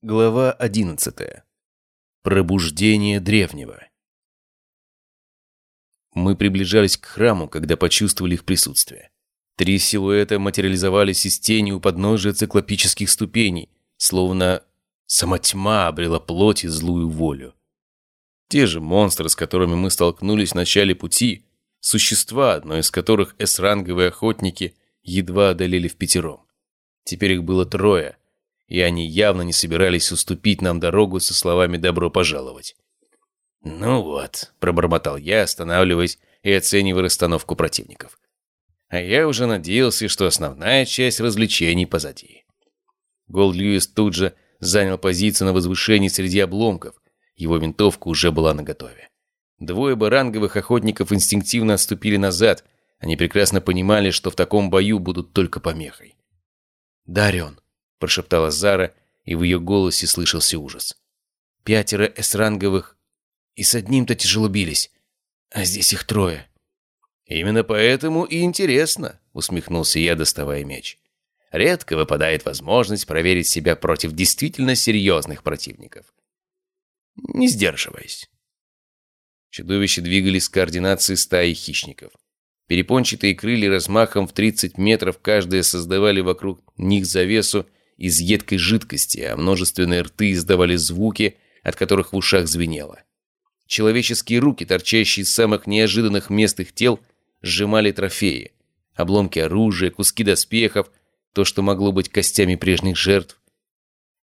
Глава 11. Пробуждение древнего. Мы приближались к храму, когда почувствовали их присутствие. Три силуэта материализовались из тени у подножия циклопических ступеней, словно сама тьма обрела плоть и злую волю. Те же монстры, с которыми мы столкнулись в начале пути, существа, одно из которых эсранговые охотники едва одолели в пятером. Теперь их было трое — и они явно не собирались уступить нам дорогу со словами «добро пожаловать». «Ну вот», — пробормотал я, останавливаясь и оценивая расстановку противников. А я уже надеялся, что основная часть развлечений позади. Гол Льюис тут же занял позицию на возвышении среди обломков. Его винтовка уже была наготове. Двое баранговых охотников инстинктивно отступили назад. Они прекрасно понимали, что в таком бою будут только помехой. «Дарион», — прошептала Зара, и в ее голосе слышался ужас. «Пятеро эсранговых, и с одним-то тяжело бились, а здесь их трое». «Именно поэтому и интересно», — усмехнулся я, доставая меч. «Редко выпадает возможность проверить себя против действительно серьезных противников. Не сдерживаясь». Чудовища двигались с координацией стаи хищников. Перепончатые крылья размахом в 30 метров каждое создавали вокруг них завесу из едкой жидкости, а множественные рты издавали звуки, от которых в ушах звенело. Человеческие руки, торчащие из самых неожиданных мест их тел, сжимали трофеи. Обломки оружия, куски доспехов, то, что могло быть костями прежних жертв.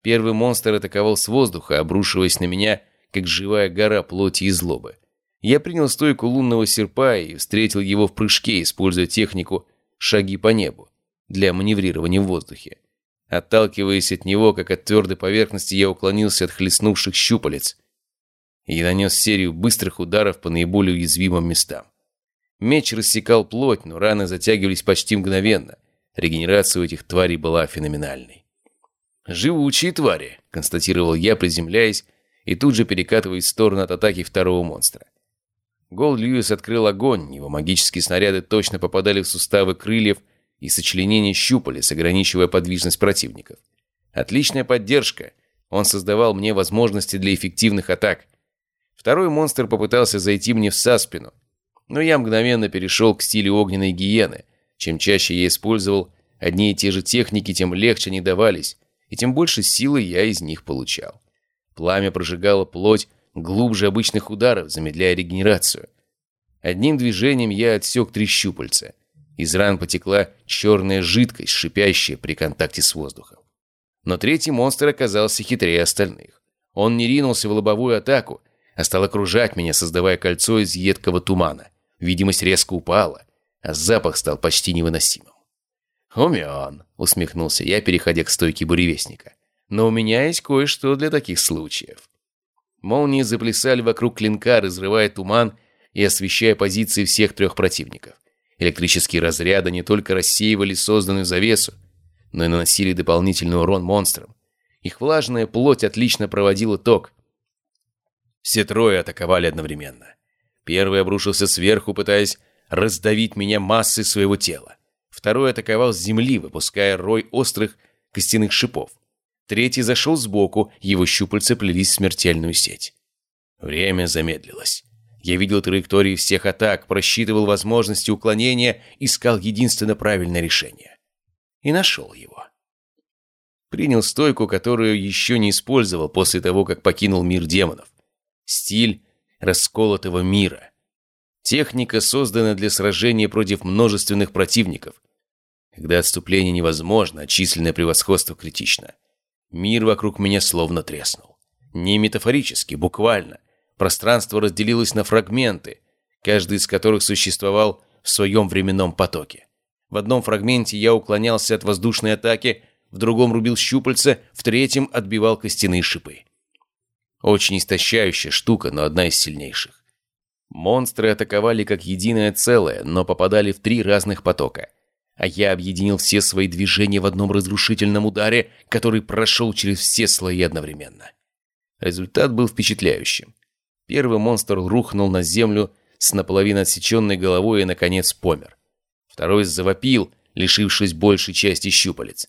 Первый монстр атаковал с воздуха, обрушиваясь на меня, как живая гора плоти и злобы. Я принял стойку лунного серпа и встретил его в прыжке, используя технику «шаги по небу» для маневрирования в воздухе. Отталкиваясь от него, как от твердой поверхности, я уклонился от хлестнувших щупалец и нанес серию быстрых ударов по наиболее уязвимым местам. Меч рассекал плоть, но раны затягивались почти мгновенно. Регенерация у этих тварей была феноменальной. «Живучие твари», — констатировал я, приземляясь и тут же перекатываясь в сторону от атаки второго монстра. Гол Льюис открыл огонь, его магические снаряды точно попадали в суставы крыльев, и сочленение щупалец, ограничивая подвижность противников. Отличная поддержка. Он создавал мне возможности для эффективных атак. Второй монстр попытался зайти мне в спину, но я мгновенно перешел к стилю огненной гиены. Чем чаще я использовал одни и те же техники, тем легче они давались, и тем больше силы я из них получал. Пламя прожигало плоть глубже обычных ударов, замедляя регенерацию. Одним движением я отсек три щупальца — из ран потекла черная жидкость, шипящая при контакте с воздухом. Но третий монстр оказался хитрее остальных. Он не ринулся в лобовую атаку, а стал окружать меня, создавая кольцо из едкого тумана. Видимость резко упала, а запах стал почти невыносимым. «Умен», — усмехнулся я, переходя к стойке буревестника. «Но у меня есть кое-что для таких случаев». Молнии заплясали вокруг клинка, разрывая туман и освещая позиции всех трех противников. Электрические разряды не только рассеивали созданную завесу, но и наносили дополнительный урон монстрам. Их влажная плоть отлично проводила ток. Все трое атаковали одновременно. Первый обрушился сверху, пытаясь раздавить меня массой своего тела. Второй атаковал с земли, выпуская рой острых костяных шипов. Третий зашел сбоку, его щупальца плелись в смертельную сеть. Время замедлилось. Я видел траектории всех атак, просчитывал возможности уклонения, искал единственно правильное решение. И нашел его. Принял стойку, которую еще не использовал после того, как покинул мир демонов. Стиль расколотого мира. Техника создана для сражения против множественных противников. Когда отступление невозможно, а численное превосходство критично. Мир вокруг меня словно треснул. Не метафорически, буквально. Пространство разделилось на фрагменты, каждый из которых существовал в своем временном потоке. В одном фрагменте я уклонялся от воздушной атаки, в другом рубил щупальца, в третьем отбивал костяные шипы. Очень истощающая штука, но одна из сильнейших. Монстры атаковали как единое целое, но попадали в три разных потока. А я объединил все свои движения в одном разрушительном ударе, который прошел через все слои одновременно. Результат был впечатляющим. Первый монстр рухнул на землю с наполовину отсеченной головой и, наконец, помер. Второй завопил, лишившись большей части щупалец.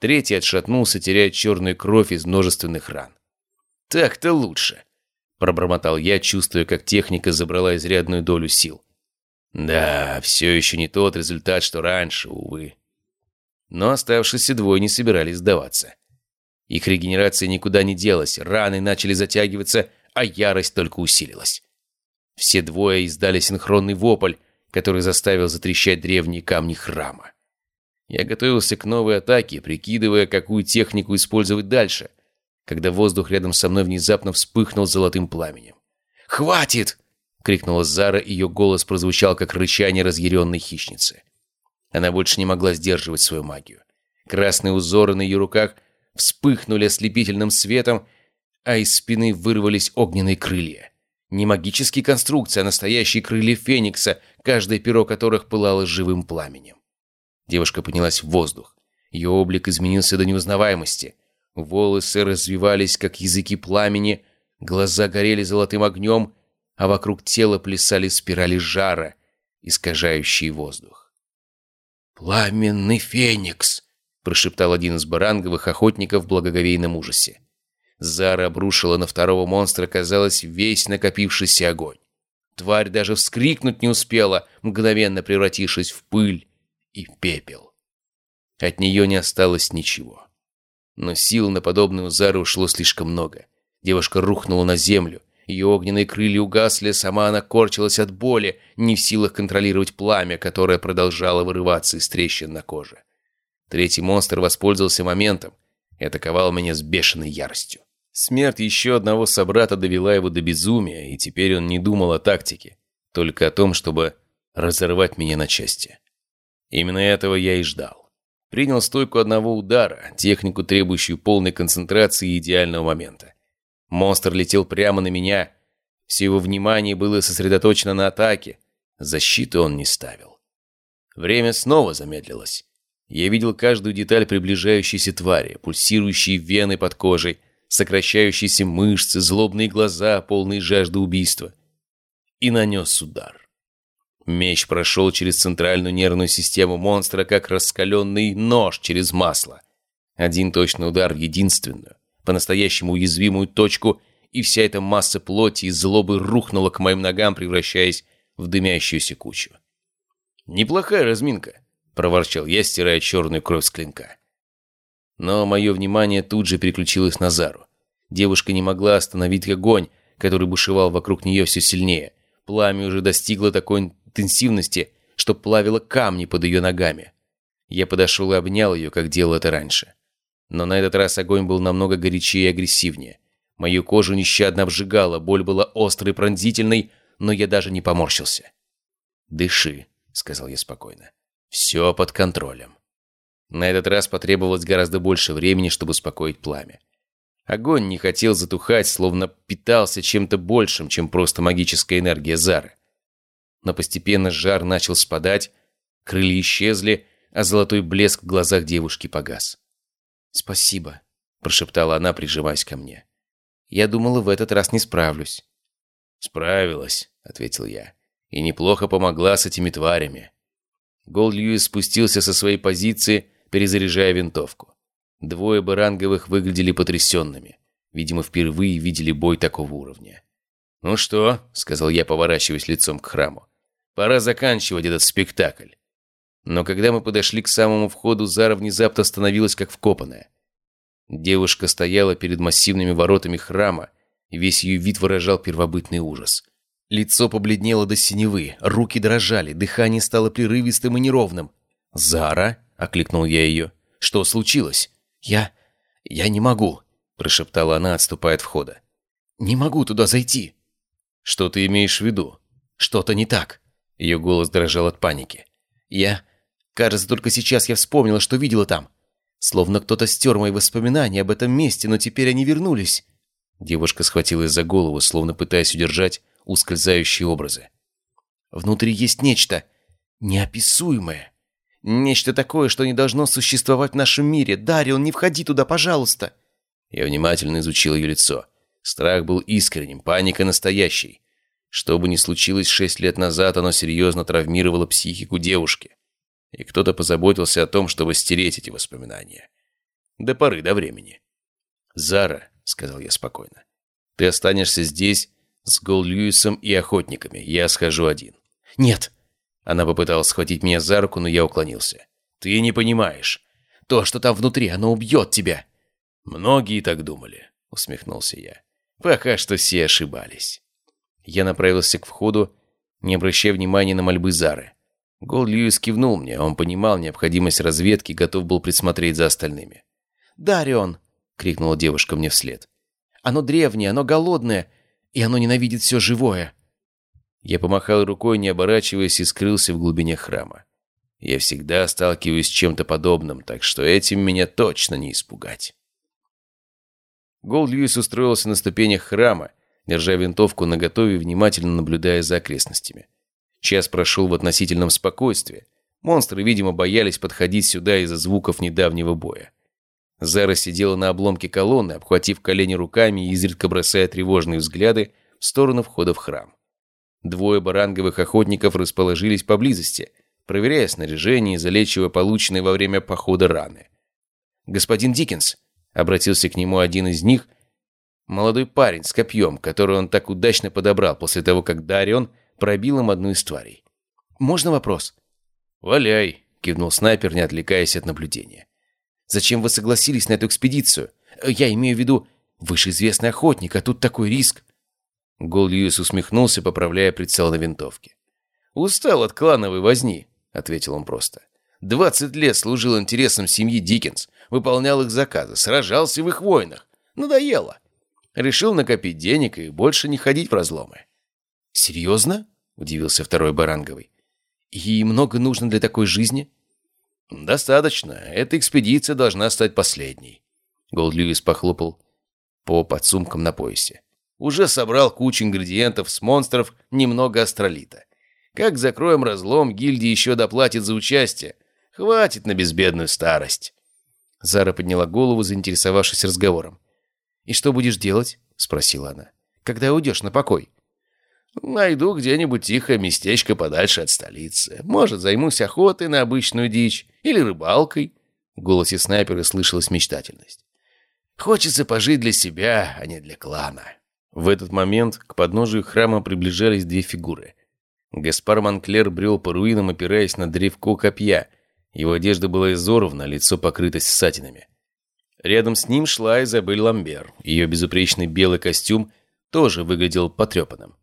Третий отшатнулся, теряя черную кровь из множественных ран. «Так-то лучше», — пробормотал я, чувствуя, как техника забрала изрядную долю сил. Да, все еще не тот результат, что раньше, увы. Но оставшиеся двое не собирались сдаваться. Их регенерация никуда не делась, раны начали затягиваться, а ярость только усилилась. Все двое издали синхронный вопль, который заставил затрещать древние камни храма. Я готовился к новой атаке, прикидывая, какую технику использовать дальше, когда воздух рядом со мной внезапно вспыхнул золотым пламенем. «Хватит!» — крикнула Зара, ее голос прозвучал, как рычание разъяренной хищницы. Она больше не могла сдерживать свою магию. Красные узоры на ее руках вспыхнули ослепительным светом, а из спины вырвались огненные крылья. Не магические конструкции, а настоящие крылья Феникса, каждое перо которых пылало живым пламенем. Девушка поднялась в воздух. Ее облик изменился до неузнаваемости. Волосы развивались, как языки пламени, глаза горели золотым огнем, а вокруг тела плясали спирали жара, искажающие воздух. «Пламенный феникс!» – прошептал один из баранговых охотников в благоговейном ужасе. Зара обрушила на второго монстра, казалось, весь накопившийся огонь. Тварь даже вскрикнуть не успела, мгновенно превратившись в пыль и пепел. От нее не осталось ничего. Но сил на подобную Зару ушло слишком много. Девушка рухнула на землю. Ее огненные крылья угасли, сама она корчилась от боли, не в силах контролировать пламя, которое продолжало вырываться из трещин на коже. Третий монстр воспользовался моментом и атаковал меня с бешеной яростью. Смерть еще одного собрата довела его до безумия, и теперь он не думал о тактике, только о том, чтобы разорвать меня на части. Именно этого я и ждал. Принял стойку одного удара, технику, требующую полной концентрации и идеального момента. Монстр летел прямо на меня. Все его внимание было сосредоточено на атаке. Защиты он не ставил. Время снова замедлилось. Я видел каждую деталь приближающейся твари, пульсирующие вены под кожей, сокращающиеся мышцы, злобные глаза, полные жажды убийства. И нанес удар. Меч прошел через центральную нервную систему монстра, как раскаленный нож через масло. Один точный удар единственную, по-настоящему уязвимую точку, и вся эта масса плоти и злобы рухнула к моим ногам, превращаясь в дымящуюся кучу. «Неплохая разминка», — проворчал я, стирая черную кровь с клинка. Но мое внимание тут же переключилось на Зару. Девушка не могла остановить огонь, который бушевал вокруг нее все сильнее. Пламя уже достигло такой интенсивности, что плавило камни под ее ногами. Я подошел и обнял ее, как делал это раньше. Но на этот раз огонь был намного горячее и агрессивнее. Мою кожу нещадно обжигала, боль была острой и пронзительной, но я даже не поморщился. «Дыши», — сказал я спокойно. «Все под контролем». На этот раз потребовалось гораздо больше времени, чтобы успокоить пламя. Огонь не хотел затухать, словно питался чем-то большим, чем просто магическая энергия Зары но постепенно жар начал спадать, крылья исчезли, а золотой блеск в глазах девушки погас. «Спасибо», — прошептала она, прижимаясь ко мне. «Я думала, в этот раз не справлюсь». «Справилась», — ответил я, — «и неплохо помогла с этими тварями». Гол Льюис спустился со своей позиции, перезаряжая винтовку. Двое баранговых выглядели потрясенными. Видимо, впервые видели бой такого уровня. «Ну что?» — сказал я, поворачиваясь лицом к храму. Пора заканчивать этот спектакль. Но когда мы подошли к самому входу, Зара внезапно остановилась как вкопанная. Девушка стояла перед массивными воротами храма, и весь ее вид выражал первобытный ужас. Лицо побледнело до синевы, руки дрожали, дыхание стало прерывистым и неровным. «Зара?» — окликнул я ее. «Что случилось?» «Я... я не могу», — прошептала она, отступая от входа. «Не могу туда зайти». «Что ты имеешь в виду?» «Что-то не так». Ее голос дрожал от паники. «Я... Кажется, только сейчас я вспомнила, что видела там. Словно кто-то стер мои воспоминания об этом месте, но теперь они вернулись». Девушка схватилась за голову, словно пытаясь удержать ускользающие образы. «Внутри есть нечто неописуемое. Нечто такое, что не должно существовать в нашем мире. Дарион, не входи туда, пожалуйста!» Я внимательно изучил ее лицо. Страх был искренним, паника настоящей. Что бы ни случилось шесть лет назад, оно серьезно травмировало психику девушки. И кто-то позаботился о том, чтобы стереть эти воспоминания. До поры до времени. «Зара», — сказал я спокойно, — «ты останешься здесь с Гол Льюисом и охотниками. Я схожу один». «Нет!» Она попыталась схватить меня за руку, но я уклонился. «Ты не понимаешь. То, что там внутри, оно убьет тебя». «Многие так думали», — усмехнулся я. «Пока что все ошибались». Я направился к входу, не обращая внимания на мольбы Зары. Гол Льюис кивнул мне, он понимал необходимость разведки готов был присмотреть за остальными. «Дарион!» — крикнула девушка мне вслед. «Оно древнее, оно голодное, и оно ненавидит все живое». Я помахал рукой, не оборачиваясь, и скрылся в глубине храма. Я всегда сталкиваюсь с чем-то подобным, так что этим меня точно не испугать. Гол Льюис устроился на ступенях храма, держа винтовку наготове внимательно наблюдая за окрестностями. Час прошел в относительном спокойствии. Монстры, видимо, боялись подходить сюда из-за звуков недавнего боя. Зара сидела на обломке колонны, обхватив колени руками и изредка бросая тревожные взгляды в сторону входа в храм. Двое баранговых охотников расположились поблизости, проверяя снаряжение и залечивая полученные во время похода раны. «Господин Диккенс», — обратился к нему один из них, молодой парень с копьем, который он так удачно подобрал после того, как Дарион пробил им одну из тварей. «Можно вопрос?» «Валяй», — кивнул снайпер, не отвлекаясь от наблюдения. Зачем вы согласились на эту экспедицию? Я имею в виду, вы же известный охотник, а тут такой риск». Гол Льюис усмехнулся, поправляя прицел на винтовке. «Устал от клановой возни», — ответил он просто. «Двадцать лет служил интересам семьи Диккенс, выполнял их заказы, сражался в их войнах. Надоело. Решил накопить денег и больше не ходить в разломы». «Серьезно?» — удивился второй Баранговый. «И много нужно для такой жизни?» «Достаточно. Эта экспедиция должна стать последней». Голд Льюис похлопал по подсумкам на поясе. «Уже собрал кучу ингредиентов с монстров, немного астролита. Как закроем разлом, гильдия еще доплатит за участие. Хватит на безбедную старость». Зара подняла голову, заинтересовавшись разговором. «И что будешь делать?» — спросила она. «Когда уйдешь на покой?» Найду где-нибудь тихое местечко подальше от столицы. Может, займусь охотой на обычную дичь или рыбалкой. В голосе снайпера слышалась мечтательность. Хочется пожить для себя, а не для клана. В этот момент к подножию храма приближались две фигуры. Гаспар Монклер брел по руинам, опираясь на древко копья. Его одежда была изорвана, лицо покрыто ссадинами. Рядом с ним шла Изабель Ламбер. Ее безупречный белый костюм тоже выглядел потрепанным.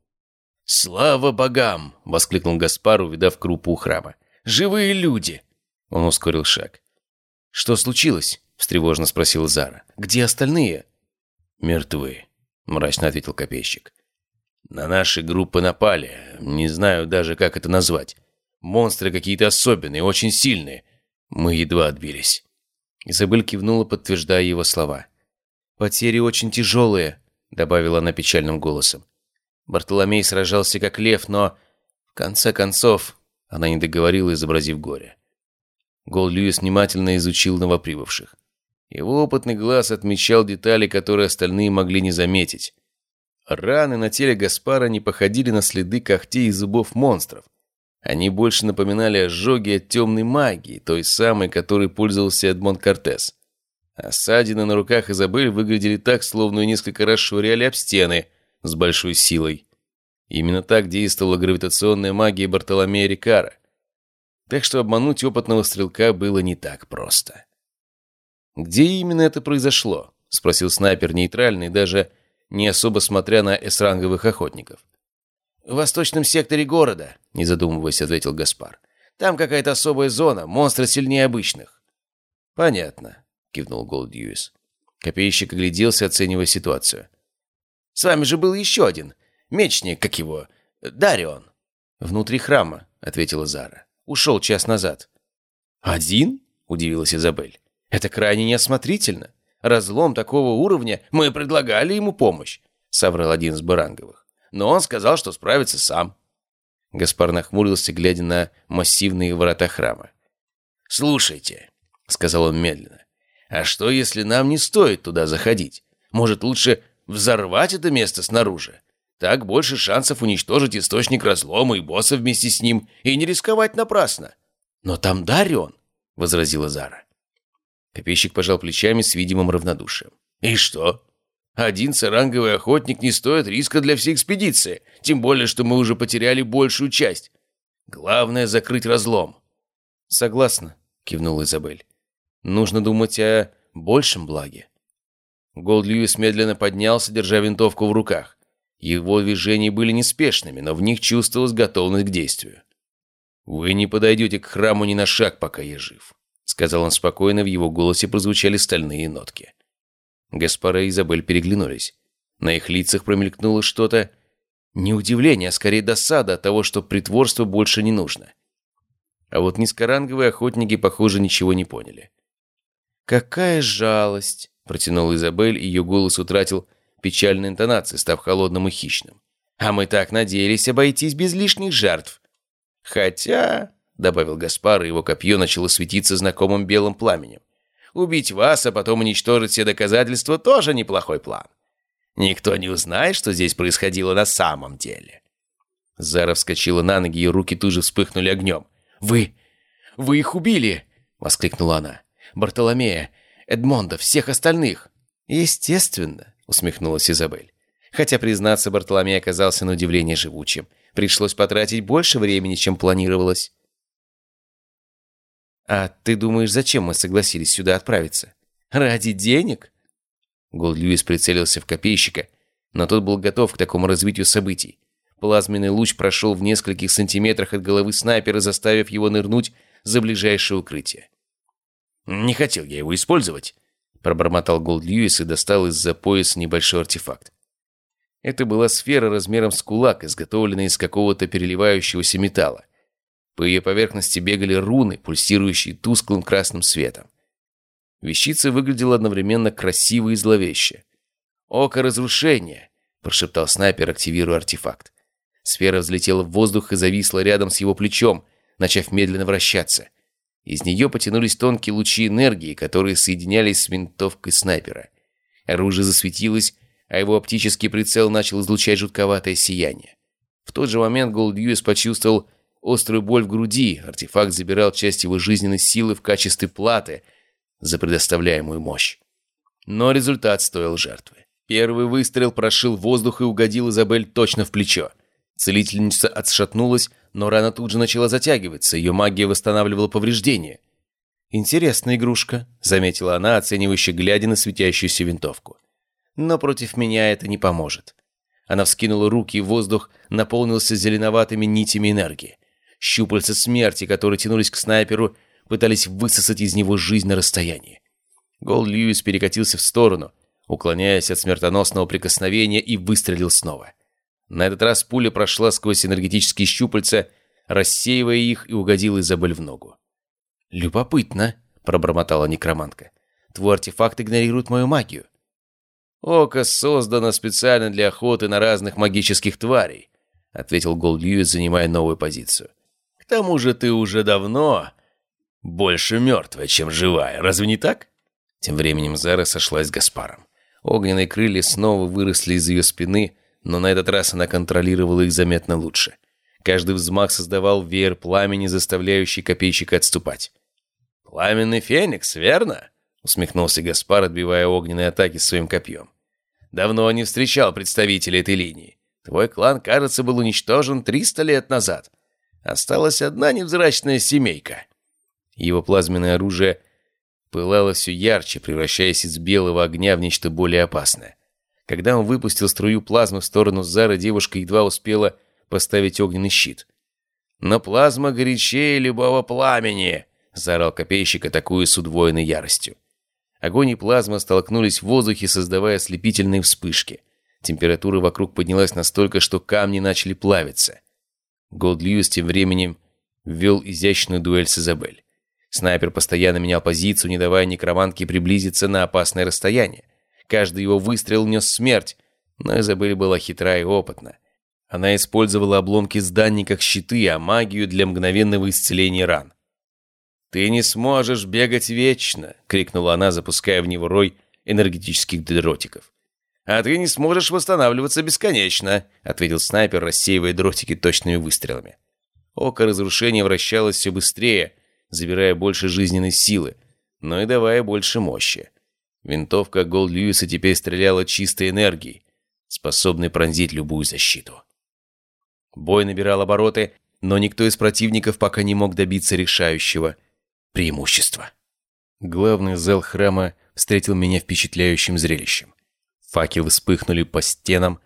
«Слава богам!» — воскликнул Гаспар, увидав крупу у храма. «Живые люди!» Он ускорил шаг. «Что случилось?» — встревоженно спросил Зара. «Где остальные?» «Мертвы», — мрачно ответил копейщик. «На наши группы напали. Не знаю даже, как это назвать. Монстры какие-то особенные, очень сильные. Мы едва отбились». Изабель кивнула, подтверждая его слова. «Потери очень тяжелые», — добавила она печальным голосом. Бартоломей сражался как лев, но... В конце концов, она не договорила, изобразив горе. Гол Льюис внимательно изучил новоприбывших. Его опытный глаз отмечал детали, которые остальные могли не заметить. Раны на теле Гаспара не походили на следы когтей и зубов монстров. Они больше напоминали ожоги от темной магии, той самой, которой пользовался Эдмон Кортес. Ссадины на руках Изабель выглядели так, словно несколько раз швыряли об стены – с большой силой. Именно так действовала гравитационная магия Бартоломея Рикара. Так что обмануть опытного стрелка было не так просто. «Где именно это произошло?» — спросил снайпер нейтральный, даже не особо смотря на эсранговых охотников. «В восточном секторе города», — не задумываясь, ответил Гаспар. «Там какая-то особая зона, монстры сильнее обычных». «Понятно», — кивнул Голдьюис. Копейщик огляделся, оценивая ситуацию. С вами же был еще один. Мечник, как его? Дарион». «Внутри храма», — ответила Зара. «Ушел час назад». «Один?» — удивилась Изабель. «Это крайне неосмотрительно. Разлом такого уровня, мы предлагали ему помощь», — соврал один из Баранговых. «Но он сказал, что справится сам». Гаспар нахмурился, глядя на массивные ворота храма. «Слушайте», — сказал он медленно, — «а что, если нам не стоит туда заходить? Может, лучше взорвать это место снаружи. Так больше шансов уничтожить источник разлома и босса вместе с ним, и не рисковать напрасно. «Но там Дарион», — возразила Зара. Копейщик пожал плечами с видимым равнодушием. «И что? Один саранговый охотник не стоит риска для всей экспедиции, тем более, что мы уже потеряли большую часть. Главное — закрыть разлом». «Согласна», — кивнул Изабель. «Нужно думать о большем благе». Голд Льюис медленно поднялся, держа винтовку в руках. Его движения были неспешными, но в них чувствовалась готовность к действию. «Вы не подойдете к храму ни на шаг, пока я жив», — сказал он спокойно, в его голосе прозвучали стальные нотки. Гаспара и Изабель переглянулись. На их лицах промелькнуло что-то... Не удивление, а скорее досада от того, что притворство больше не нужно. А вот низкоранговые охотники, похоже, ничего не поняли. «Какая жалость!» — протянула Изабель, и ее голос утратил печальной интонации, став холодным и хищным. «А мы так надеялись обойтись без лишних жертв. Хотя...» — добавил Гаспар, и его копье начало светиться знакомым белым пламенем. Убить вас, а потом уничтожить все доказательства – тоже неплохой план. Никто не узнает, что здесь происходило на самом деле». Зара вскочила на ноги, и руки тут же вспыхнули огнем. «Вы... вы их убили!» — воскликнула она. «Бартоломея, Эдмонда, всех остальных!» «Естественно!» — усмехнулась Изабель. Хотя, признаться, Бартоломей оказался на удивление живучим. Пришлось потратить больше времени, чем планировалось. «А ты думаешь, зачем мы согласились сюда отправиться? Ради денег?» Голд Льюис прицелился в копейщика, но тот был готов к такому развитию событий. Плазменный луч прошел в нескольких сантиметрах от головы снайпера, заставив его нырнуть за ближайшее укрытие. «Не хотел я его использовать», — пробормотал Голд Льюис и достал из-за пояса небольшой артефакт. Это была сфера размером с кулак, изготовленная из какого-то переливающегося металла. По ее поверхности бегали руны, пульсирующие тусклым красным светом. Вещица выглядела одновременно красиво и зловеще. «Око разрушения!» – прошептал снайпер, активируя артефакт. Сфера взлетела в воздух и зависла рядом с его плечом, начав медленно вращаться. Из нее потянулись тонкие лучи энергии, которые соединялись с винтовкой снайпера. Оружие засветилось, а его оптический прицел начал излучать жутковатое сияние. В тот же момент Голд Льюис почувствовал острую боль в груди. Артефакт забирал часть его жизненной силы в качестве платы за предоставляемую мощь. Но результат стоил жертвы. Первый выстрел прошил воздух и угодил Изабель точно в плечо. Целительница отшатнулась, но рана тут же начала затягиваться, ее магия восстанавливала повреждения. «Интересная игрушка», — заметила она, оценивающе глядя на светящуюся винтовку. «Но против меня это не поможет». Она вскинула руки, и воздух наполнился зеленоватыми нитями энергии. Щупальца смерти, которые тянулись к снайперу, пытались высосать из него жизнь на расстоянии. Гол Льюис перекатился в сторону, уклоняясь от смертоносного прикосновения и выстрелил снова. На этот раз пуля прошла сквозь энергетические щупальца, рассеивая их и угодила Изабель в ногу. «Любопытно», — пробормотала некромантка. «Твой артефакт игнорирует мою магию». «Око создано специально для охоты на разных магических тварей», — ответил Гол Льюис, занимая новую позицию тому же ты уже давно больше мертвая, чем живая, разве не так?» Тем временем Зара сошлась с Гаспаром. Огненные крылья снова выросли из ее спины, но на этот раз она контролировала их заметно лучше. Каждый взмах создавал веер пламени, заставляющий копейщика отступать. «Пламенный феникс, верно?» — усмехнулся Гаспар, отбивая огненные атаки своим копьем. «Давно не встречал представителей этой линии. Твой клан, кажется, был уничтожен 300 лет назад. Осталась одна невзрачная семейка. Его плазменное оружие пылало все ярче, превращаясь из белого огня в нечто более опасное. Когда он выпустил струю плазмы в сторону Зары, девушка едва успела поставить огненный щит. «Но плазма горячее любого пламени!» — заорал копейщик, атакуя с удвоенной яростью. Огонь и плазма столкнулись в воздухе, создавая ослепительные вспышки. Температура вокруг поднялась настолько, что камни начали плавиться. Голд Льюис тем временем ввел изящную дуэль с Изабель. Снайпер постоянно менял позицию, не давая некромантке приблизиться на опасное расстояние. Каждый его выстрел нес смерть, но Изабель была хитра и опытна. Она использовала обломки зданий как щиты, а магию для мгновенного исцеления ран. «Ты не сможешь бегать вечно!» — крикнула она, запуская в него рой энергетических дротиков. «А ты не сможешь восстанавливаться бесконечно», — ответил снайпер, рассеивая дротики точными выстрелами. Око разрушения вращалось все быстрее, забирая больше жизненной силы. но и давая больше мощи. Винтовка Голд Льюиса теперь стреляла чистой энергией, способной пронзить любую защиту. Бой набирал обороты, но никто из противников пока не мог добиться решающего преимущества. Главный зал храма встретил меня впечатляющим зрелищем. Факелы вспыхнули по стенам,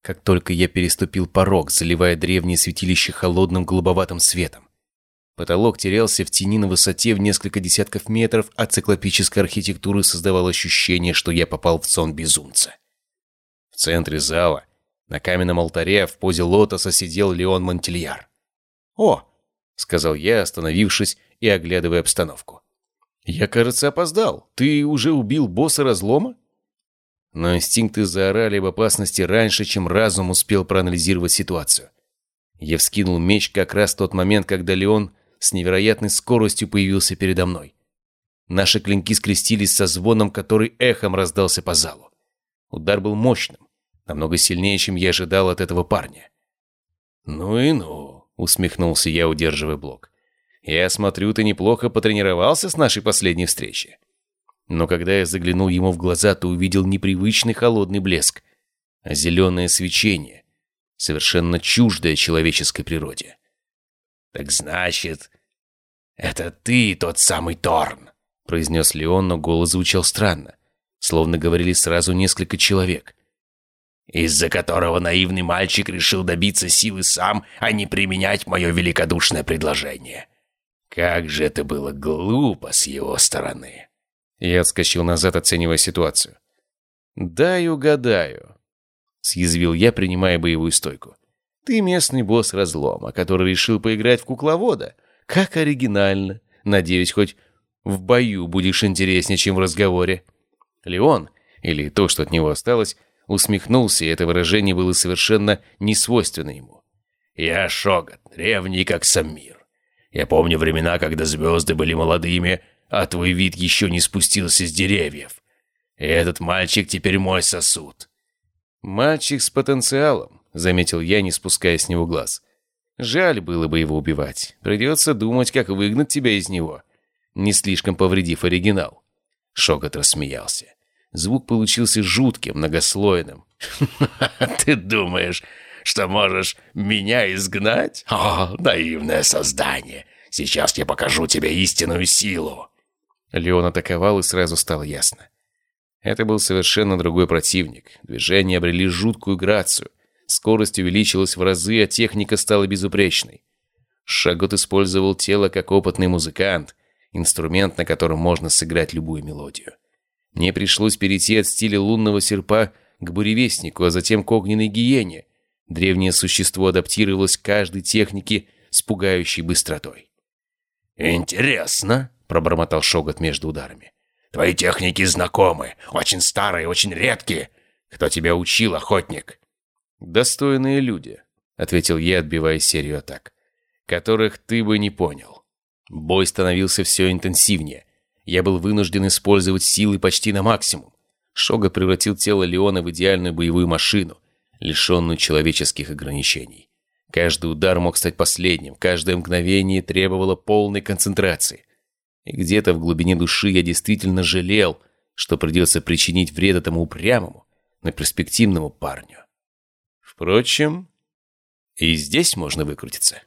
как только я переступил порог, заливая древнее святилище холодным голубоватым светом. Потолок терялся в тени на высоте в несколько десятков метров, а циклопическая архитектура создавала ощущение, что я попал в сон безумца. В центре зала, на каменном алтаре, в позе лотоса сидел Леон Монтильяр. «О!» — сказал я, остановившись и оглядывая обстановку. «Я, кажется, опоздал. Ты уже убил босса разлома?» Но инстинкты заорали об опасности раньше, чем разум успел проанализировать ситуацию. Я вскинул меч как раз в тот момент, когда Леон с невероятной скоростью появился передо мной. Наши клинки скрестились со звоном, который эхом раздался по залу. Удар был мощным, намного сильнее, чем я ожидал от этого парня. «Ну и ну», — усмехнулся я, удерживая блок. «Я смотрю, ты неплохо потренировался с нашей последней встречи». Но когда я заглянул ему в глаза, то увидел непривычный холодный блеск, а зеленое свечение, совершенно чуждое человеческой природе. «Так значит, это ты тот самый Торн», — произнес Леон, но голос звучал странно, словно говорили сразу несколько человек. «Из-за которого наивный мальчик решил добиться силы сам, а не применять мое великодушное предложение. Как же это было глупо с его стороны!» Я отскочил назад, оценивая ситуацию. «Дай угадаю», — съязвил я, принимая боевую стойку. «Ты местный босс разлома, который решил поиграть в кукловода. Как оригинально. Надеюсь, хоть в бою будешь интереснее, чем в разговоре». Леон, или то, что от него осталось, усмехнулся, и это выражение было совершенно несвойственно ему. «Я Шогат, древний как сам мир. Я помню времена, когда звезды были молодыми, а твой вид еще не спустился с деревьев. Этот мальчик теперь мой сосуд». «Мальчик с потенциалом», — заметил я, не спуская с него глаз. «Жаль было бы его убивать. Придется думать, как выгнать тебя из него, не слишком повредив оригинал». Шокот рассмеялся. Звук получился жутким, многослойным. «Ты думаешь, что можешь меня изгнать? О, наивное создание! Сейчас я покажу тебе истинную силу!» Леон атаковал, и сразу стало ясно. Это был совершенно другой противник. Движения обрели жуткую грацию. Скорость увеличилась в разы, а техника стала безупречной. Шагот использовал тело как опытный музыкант, инструмент, на котором можно сыграть любую мелодию. Мне пришлось перейти от стиля лунного серпа к буревестнику, а затем к огненной гиене. Древнее существо адаптировалось к каждой технике с пугающей быстротой. «Интересно», — пробормотал Шогот между ударами. «Твои техники знакомы, очень старые, очень редкие. Кто тебя учил, охотник?» «Достойные люди», — ответил я, отбивая серию атак, «которых ты бы не понял». Бой становился все интенсивнее. Я был вынужден использовать силы почти на максимум. Шога превратил тело Леона в идеальную боевую машину, лишенную человеческих ограничений. Каждый удар мог стать последним, каждое мгновение требовало полной концентрации. И где-то в глубине души я действительно жалел, что придется причинить вред этому упрямому, но перспективному парню. Впрочем, и здесь можно выкрутиться.